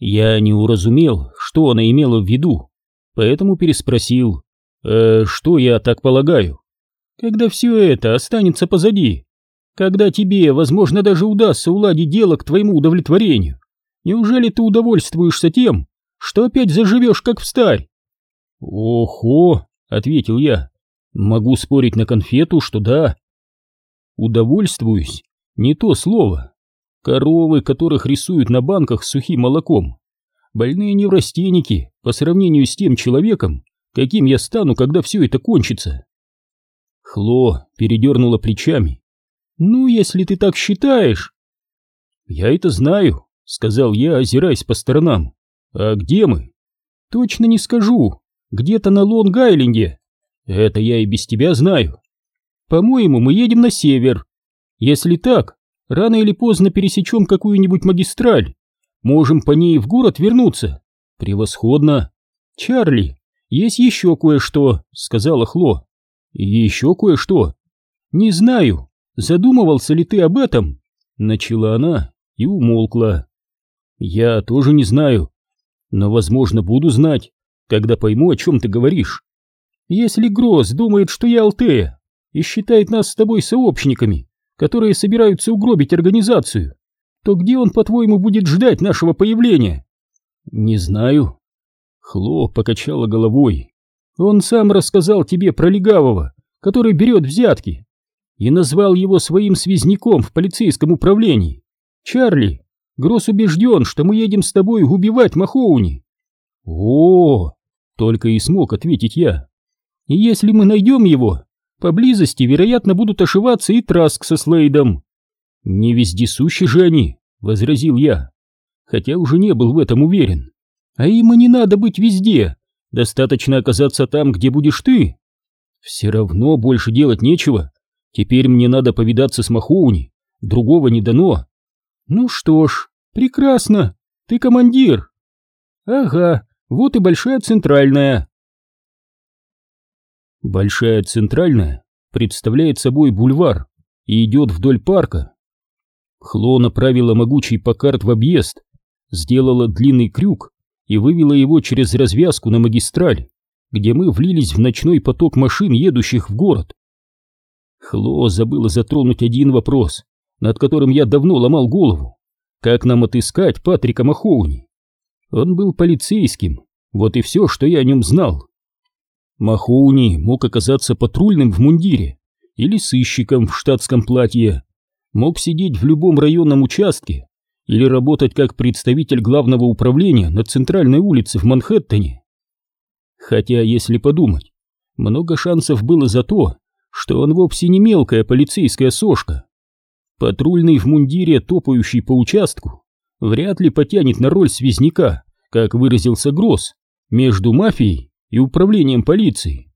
Я не уразумел, что она имела в виду, поэтому переспросил, «Э, что я так полагаю? Когда все это останется позади, когда тебе, возможно, даже удастся уладить дело к твоему удовлетворению, неужели ты удовольствуешься тем, что опять заживешь как в старь?» «Охо!» — ответил я. «Могу спорить на конфету, что да». «Удовольствуюсь» — не то слово. Коровы, которых рисуют на банках с сухим молоком. Больные неврастенники по сравнению с тем человеком, каким я стану, когда все это кончится. Хло передернула плечами. «Ну, если ты так считаешь...» «Я это знаю», — сказал я, озираясь по сторонам. «А где мы?» «Точно не скажу. Где-то на Лонг-Айленде. Это я и без тебя знаю. По-моему, мы едем на север. Если так, Рано или поздно пересечем какую-нибудь магистраль. Можем по ней в город вернуться. Превосходно. Чарли, есть еще кое-что, сказала Хло. Еще кое-что. Не знаю, задумывался ли ты об этом? Начала она и умолкла. Я тоже не знаю, но, возможно, буду знать, когда пойму, о чем ты говоришь. Если Гросс думает, что я Алтея, и считает нас с тобой сообщниками, которые собираются угробить организацию, то где он, по-твоему, будет ждать нашего появления? Не знаю. Хло покачала головой. Он сам рассказал тебе про легавого, который берет взятки, и назвал его своим связняком в полицейском управлении. Чарли, Гросс убежден, что мы едем с тобой убивать Махоуни. О, только и смог ответить я. И если мы найдем его, Поблизости, вероятно, будут ошиваться и Траск со Слейдом. Не вездесущи же они, возразил я, хотя уже не был в этом уверен. А им и не надо быть везде, достаточно оказаться там, где будешь ты. Все равно больше делать нечего. Теперь мне надо повидаться с Махоуни, другого не дано. Ну что ж, прекрасно, ты командир. Ага, вот и большая центральная. Большая центральная представляет собой бульвар и идет вдоль парка. Хло направила могучий покарт в объезд, сделала длинный крюк и вывела его через развязку на магистраль, где мы влились в ночной поток машин, едущих в город. Хло забыла затронуть один вопрос, над которым я давно ломал голову. Как нам отыскать Патрика Махоуни? Он был полицейским, вот и все, что я о нем знал. Махоуни мог оказаться патрульным в мундире или сыщиком в штатском платье, мог сидеть в любом районном участке или работать как представитель главного управления на центральной улице в Манхэттене. Хотя, если подумать, много шансов было за то, что он вовсе не мелкая полицейская сошка. Патрульный в мундире, топающий по участку, вряд ли потянет на роль связняка, как выразился Гросс, между мафией и управлением полиции.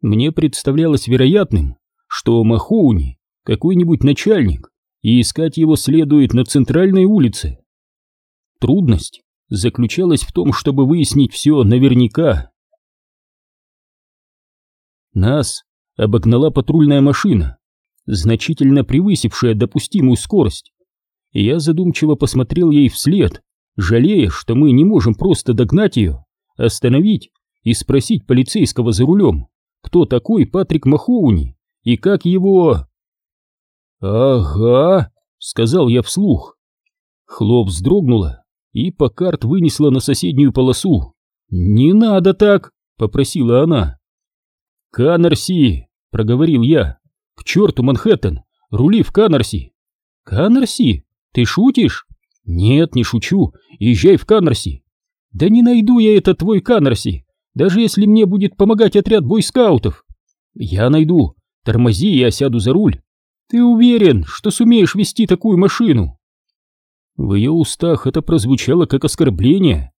Мне представлялось вероятным, что Махоуни какой-нибудь начальник, и искать его следует на центральной улице. Трудность заключалась в том, чтобы выяснить все наверняка. Нас обогнала патрульная машина, значительно превысившая допустимую скорость. Я задумчиво посмотрел ей вслед, жалея, что мы не можем просто догнать ее, остановить и спросить полицейского за рулем, кто такой Патрик Махоуни и как его... «Ага», — сказал я вслух. Хлоп вздрогнула и Покарт вынесла на соседнюю полосу. «Не надо так!» — попросила она. «Канарси!» — проговорил я. «К черту Манхэттен! Рули в Канарси!» «Канарси? Ты шутишь?» «Нет, не шучу. Езжай в Канарси!» «Да не найду я этот твой Канарси! Даже если мне будет помогать отряд бойскаутов. Я найду, тормози, я сяду за руль. Ты уверен, что сумеешь вести такую машину? В ее устах это прозвучало как оскорбление,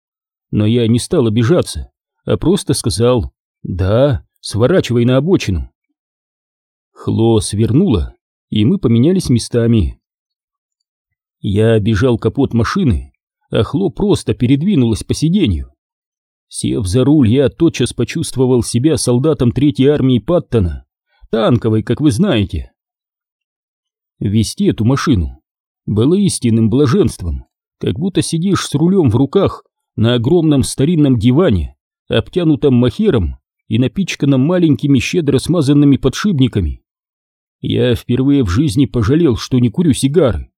но я не стал обижаться, а просто сказал «Да, сворачивай на обочину». Хло свернула, и мы поменялись местами. Я обижал капот машины, а Хло просто передвинулась по сиденью. Сев за руль, я тотчас почувствовал себя солдатом Третьей армии Паттона, танковой, как вы знаете. Вести эту машину было истинным блаженством, как будто сидишь с рулем в руках на огромном старинном диване, обтянутом махером и напичканном маленькими щедро смазанными подшипниками. Я впервые в жизни пожалел, что не курю сигары.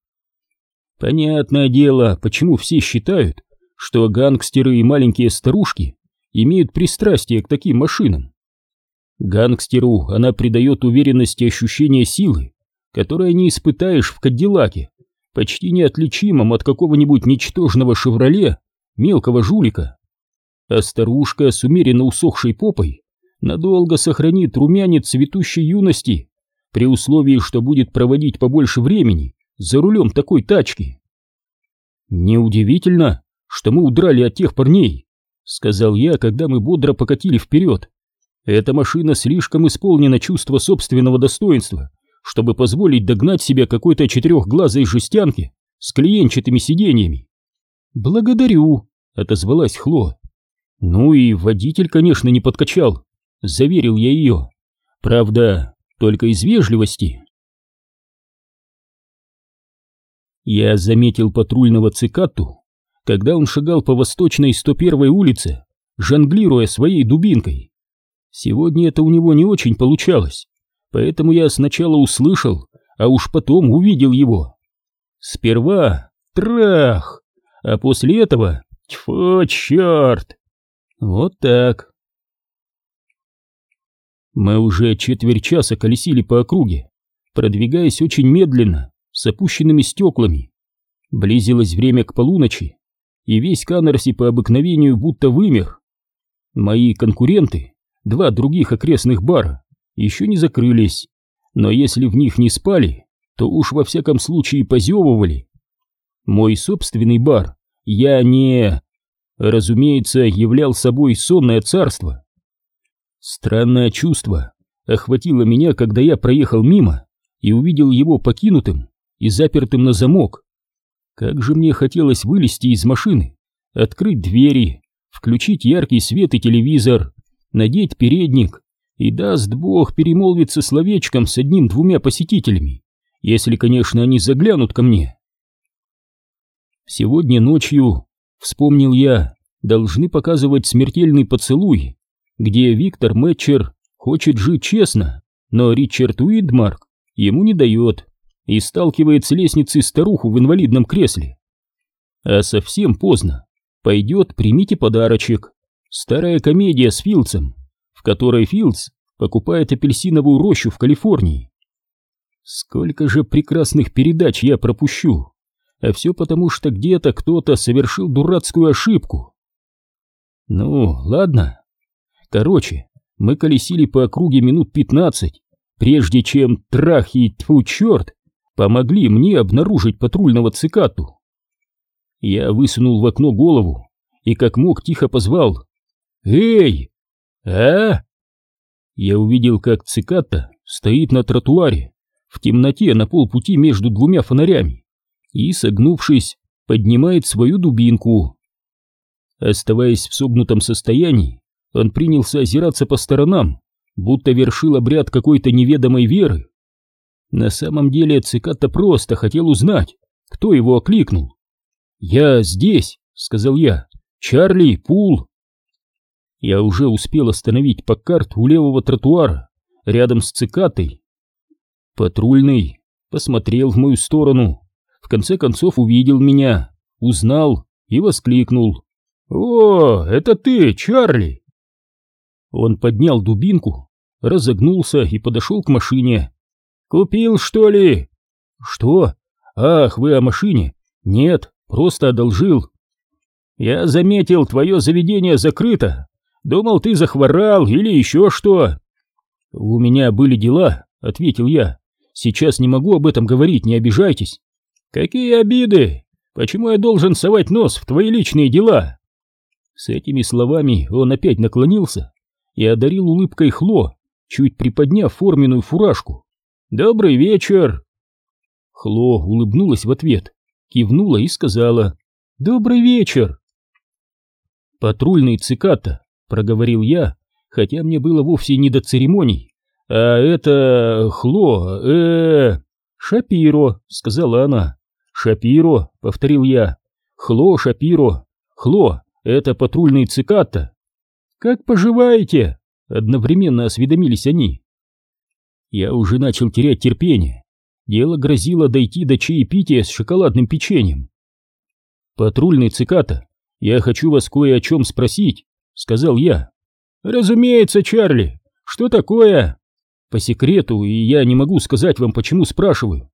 Понятное дело, почему все считают, что гангстеры и маленькие старушки имеют пристрастие к таким машинам. Гангстеру она придает уверенность и ощущение силы, которое не испытаешь в Кадиллаке, почти неотличимом от какого-нибудь ничтожного «Шевроле» мелкого жулика. А старушка с умеренно усохшей попой надолго сохранит румянец цветущей юности, при условии, что будет проводить побольше времени за рулем такой тачки. Неудивительно, что мы удрали от тех парней, сказал я, когда мы бодро покатили вперед. Эта машина слишком исполнена чувства собственного достоинства, чтобы позволить догнать себя какой-то четырехглазой жестянке с клиенчатыми сиденьями. «Благодарю», — отозвалась Хло. «Ну и водитель, конечно, не подкачал», — заверил я ее. «Правда, только из вежливости». Я заметил патрульного цикату, когда он шагал по восточной 101-й улице, жонглируя своей дубинкой. Сегодня это у него не очень получалось, поэтому я сначала услышал, а уж потом увидел его. Сперва трах, а после этого тьфу, черт. Вот так. Мы уже четверть часа колесили по округе, продвигаясь очень медленно, с опущенными стеклами. Близилось время к полуночи, и весь Канарси по обыкновению будто вымер. Мои конкуренты, два других окрестных бара, еще не закрылись, но если в них не спали, то уж во всяком случае позевывали. Мой собственный бар я не... разумеется, являл собой сонное царство. Странное чувство охватило меня, когда я проехал мимо и увидел его покинутым и запертым на замок. Как же мне хотелось вылезти из машины, открыть двери, включить яркий свет и телевизор, надеть передник и, даст бог, перемолвиться словечком с одним-двумя посетителями, если, конечно, они заглянут ко мне. Сегодня ночью, вспомнил я, должны показывать смертельный поцелуй, где Виктор Мэтчер хочет жить честно, но Ричард Уидмарк ему не дает и сталкивает с лестницей старуху в инвалидном кресле. А совсем поздно. Пойдет, примите подарочек. Старая комедия с Филдсом, в которой Филдс покупает апельсиновую рощу в Калифорнии. Сколько же прекрасных передач я пропущу, а все потому, что где-то кто-то совершил дурацкую ошибку. Ну, ладно. Короче, мы колесили по округе минут пятнадцать, прежде чем трах и тьфу черт помогли мне обнаружить патрульного цикату. Я высунул в окно голову и как мог тихо позвал «Эй! А?» Я увидел, как циката стоит на тротуаре, в темноте на полпути между двумя фонарями и, согнувшись, поднимает свою дубинку. Оставаясь в согнутом состоянии, он принялся озираться по сторонам, будто вершил обряд какой-то неведомой веры. На самом деле Циката просто хотел узнать, кто его окликнул. «Я здесь», — сказал я. «Чарли, Пул». Я уже успел остановить Паккарт у левого тротуара, рядом с Цикатой. Патрульный посмотрел в мою сторону, в конце концов увидел меня, узнал и воскликнул. «О, это ты, Чарли!» Он поднял дубинку, разогнулся и подошел к машине. «Купил, что ли?» «Что? Ах, вы о машине? Нет, просто одолжил». «Я заметил, твое заведение закрыто. Думал, ты захворал или еще что». «У меня были дела», — ответил я. «Сейчас не могу об этом говорить, не обижайтесь». «Какие обиды? Почему я должен совать нос в твои личные дела?» С этими словами он опять наклонился и одарил улыбкой Хло, чуть приподняв форменную фуражку. «Добрый вечер!» Хло улыбнулась в ответ, кивнула и сказала «Добрый вечер!» «Патрульный циката», — проговорил я, хотя мне было вовсе не до церемоний. «А это... Хло... э. «Шапиро», — сказала она. «Шапиро», — повторил я. Хло Шапиро. Хло, это патрульный цикатта. Как поживаете? Одновременно осведомились они. Я уже начал терять терпение. Дело грозило дойти до чаепития с шоколадным печеньем. «Патрульный циката, я хочу вас кое о чем спросить», — сказал я. «Разумеется, Чарли. Что такое?» «По секрету, и я не могу сказать вам, почему спрашиваю».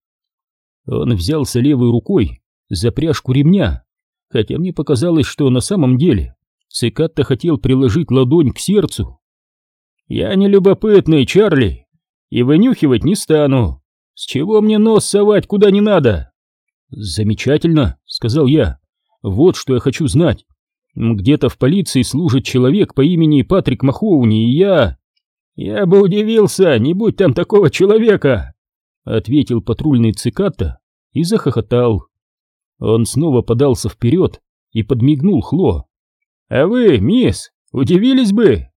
Он взялся левой рукой за пряжку ремня, хотя мне показалось, что на самом деле цикатта хотел приложить ладонь к сердцу. «Я не любопытный, Чарли, и вынюхивать не стану. С чего мне нос совать куда не надо?» «Замечательно», — сказал я. «Вот что я хочу знать. Где-то в полиции служит человек по имени Патрик Махоуни, и я...» «Я бы удивился, не будь там такого человека!» — ответил патрульный циката и захохотал. Он снова подался вперед и подмигнул Хло. «А вы, мисс, удивились бы?»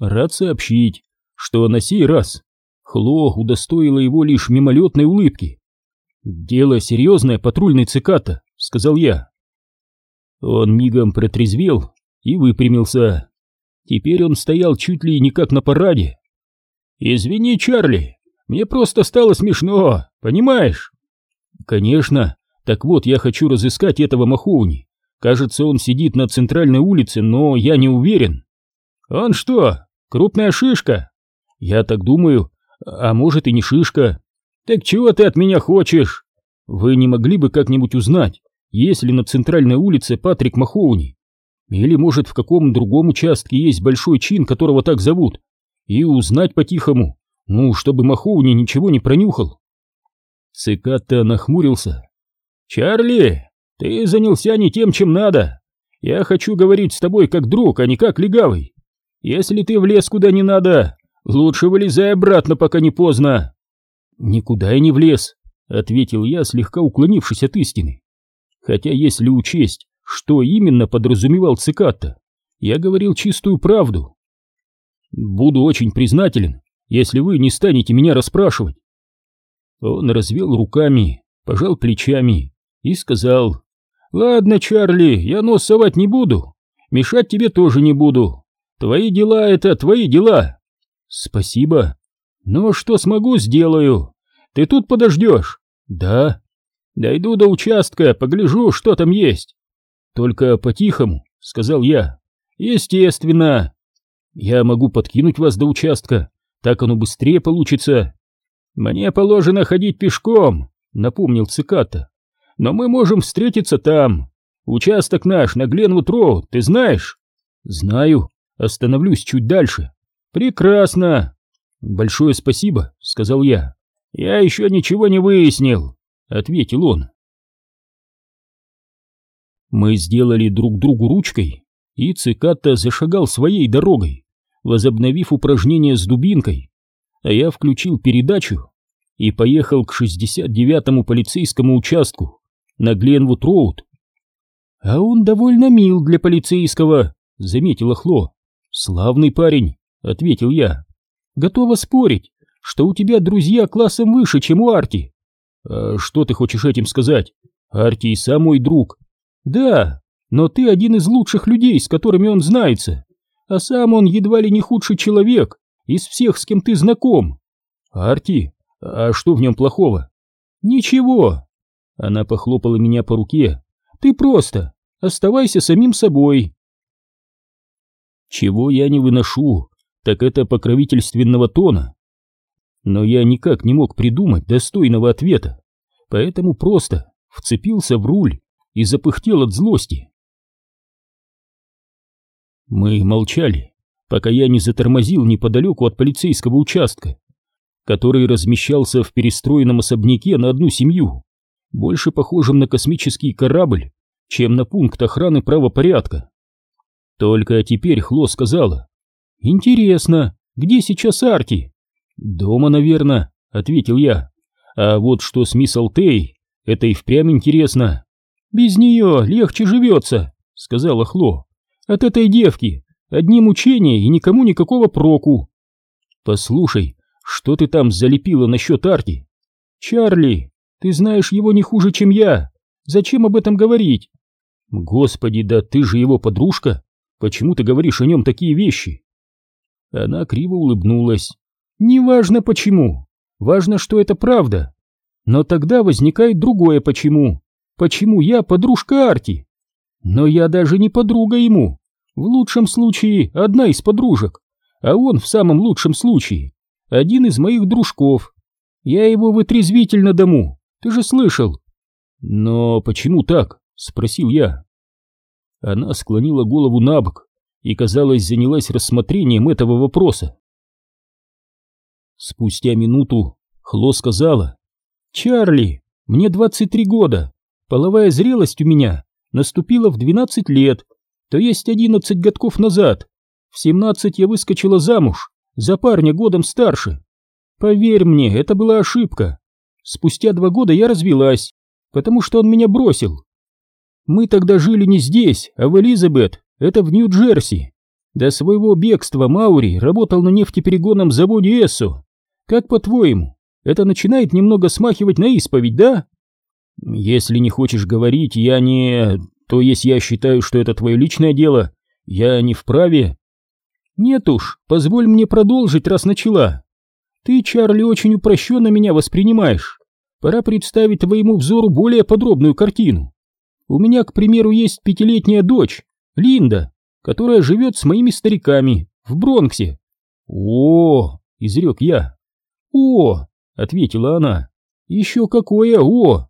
Рад сообщить, что на сей раз Хло удостоила его лишь мимолетной улыбки. «Дело серьезное, патрульный циката», — сказал я. Он мигом протрезвел и выпрямился. Теперь он стоял чуть ли не как на параде. «Извини, Чарли, мне просто стало смешно, понимаешь?» «Конечно. Так вот, я хочу разыскать этого Махоуни. Кажется, он сидит на центральной улице, но я не уверен». «Он что, крупная шишка?» «Я так думаю. А может и не шишка». «Так чего ты от меня хочешь?» «Вы не могли бы как-нибудь узнать, есть ли на центральной улице Патрик Махоуни?» Или, может, в каком другом участке есть большой чин, которого так зовут, и узнать по-тихому, ну, чтобы Махоуни ничего не пронюхал. Циката нахмурился. «Чарли, ты занялся не тем, чем надо. Я хочу говорить с тобой как друг, а не как легавый. Если ты влез куда не надо, лучше вылезай обратно, пока не поздно». «Никуда я не влез», — ответил я, слегка уклонившись от истины. «Хотя если учесть, что именно подразумевал циката? Я говорил чистую правду. Буду очень признателен, если вы не станете меня расспрашивать. Он развел руками, пожал плечами и сказал, «Ладно, Чарли, я нос совать не буду, мешать тебе тоже не буду. Твои дела — это твои дела». «Спасибо. Но что смогу, сделаю. Ты тут подождешь?» «Да». «Дойду до участка, погляжу, что там есть. «Только по-тихому», — сказал я. «Естественно. Я могу подкинуть вас до участка, так оно быстрее получится». «Мне положено ходить пешком», — напомнил Циката. «Но мы можем встретиться там. Участок наш на Гленвуд-Роуд, ты знаешь?» «Знаю. Остановлюсь чуть дальше». «Прекрасно». «Большое спасибо», — сказал я. «Я еще ничего не выяснил», — ответил он. Мы сделали друг другу ручкой, и циката зашагал своей дорогой, возобновив упражнение с дубинкой, а я включил передачу и поехал к 69-му полицейскому участку на Гленвуд-Роуд. «А он довольно мил для полицейского», — заметила Хло. «Славный парень», — ответил я. «Готова спорить, что у тебя друзья классом выше, чем у Арти». «А что ты хочешь этим сказать? Арти и сам мой друг, да, но ты один из лучших людей, с которыми он знается, а сам он едва ли не худший человек из всех, с кем ты знаком. Арти, а что в нем плохого? Ничего. Она похлопала меня по руке. Ты просто оставайся самим собой. Чего я не выношу, так это покровительственного тона. Но я никак не мог придумать достойного ответа, поэтому просто вцепился в руль и запыхтел от злости. Мы молчали, пока я не затормозил неподалеку от полицейского участка, который размещался в перестроенном особняке на одну семью, больше похожем на космический корабль, чем на пункт охраны правопорядка. Только теперь Хло сказала, «Интересно, где сейчас Арти?» «Дома, наверное», — ответил я. «А вот что с мисс Алтей, это и впрямь интересно». «Без нее легче живется», — сказала Хло. «От этой девки одни мучения и никому никакого проку». «Послушай, что ты там залепила насчет Арти?» «Чарли, ты знаешь его не хуже, чем я. Зачем об этом говорить? Господи, да ты же его подружка. Почему ты говоришь о нем такие вещи? Она криво улыбнулась. Неважно почему. Важно, что это правда. Но тогда возникает другое почему. Почему я подружка Арти? Но я даже не подруга ему. В лучшем случае одна из подружек, а он в самом лучшем случае один из моих дружков. Я его вытрезвитель на дому, ты же слышал. Но почему так? Спросил я. Она склонила голову на бок и, казалось, занялась рассмотрением этого вопроса. Спустя минуту Хло сказала, «Чарли, мне 23 года, половая зрелость у меня наступила в 12 лет, то есть 11 годков назад. В 17 я выскочила замуж за парня годом старше. Поверь мне, это была ошибка. Спустя два года я развелась, потому что он меня бросил. Мы тогда жили не здесь, а в Элизабет, это в Нью-Джерси. До своего бегства Маури работал на нефтеперегонном заводе Эссо. Как по-твоему, это начинает немного смахивать на исповедь, да? Если не хочешь говорить, я не... То есть я считаю, что это твое личное дело, я не вправе. Нет уж, позволь мне продолжить, раз начала. Ты, Чарли, очень упрощенно меня воспринимаешь. Пора представить твоему взору более подробную картину. У меня, к примеру, есть пятилетняя дочь, Линда, которая живет с моими стариками в Бронксе. О, изрек я. О, ответила она. Еще какое о!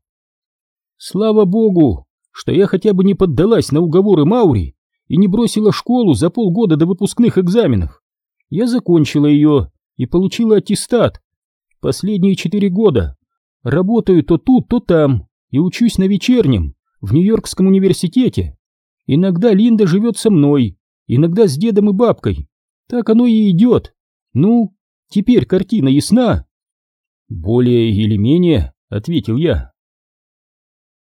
Слава богу, что я хотя бы не поддалась на уговоры Маури и не бросила школу за полгода до выпускных экзаменов. Я закончила ее и получила аттестат. Последние четыре года работаю то тут, то там и учусь на вечернем в Нью-Йоркском университете. Иногда Линда живет со мной, иногда с дедом и бабкой. Так оно и идет. Ну, теперь картина ясна? Более или менее, ответил я.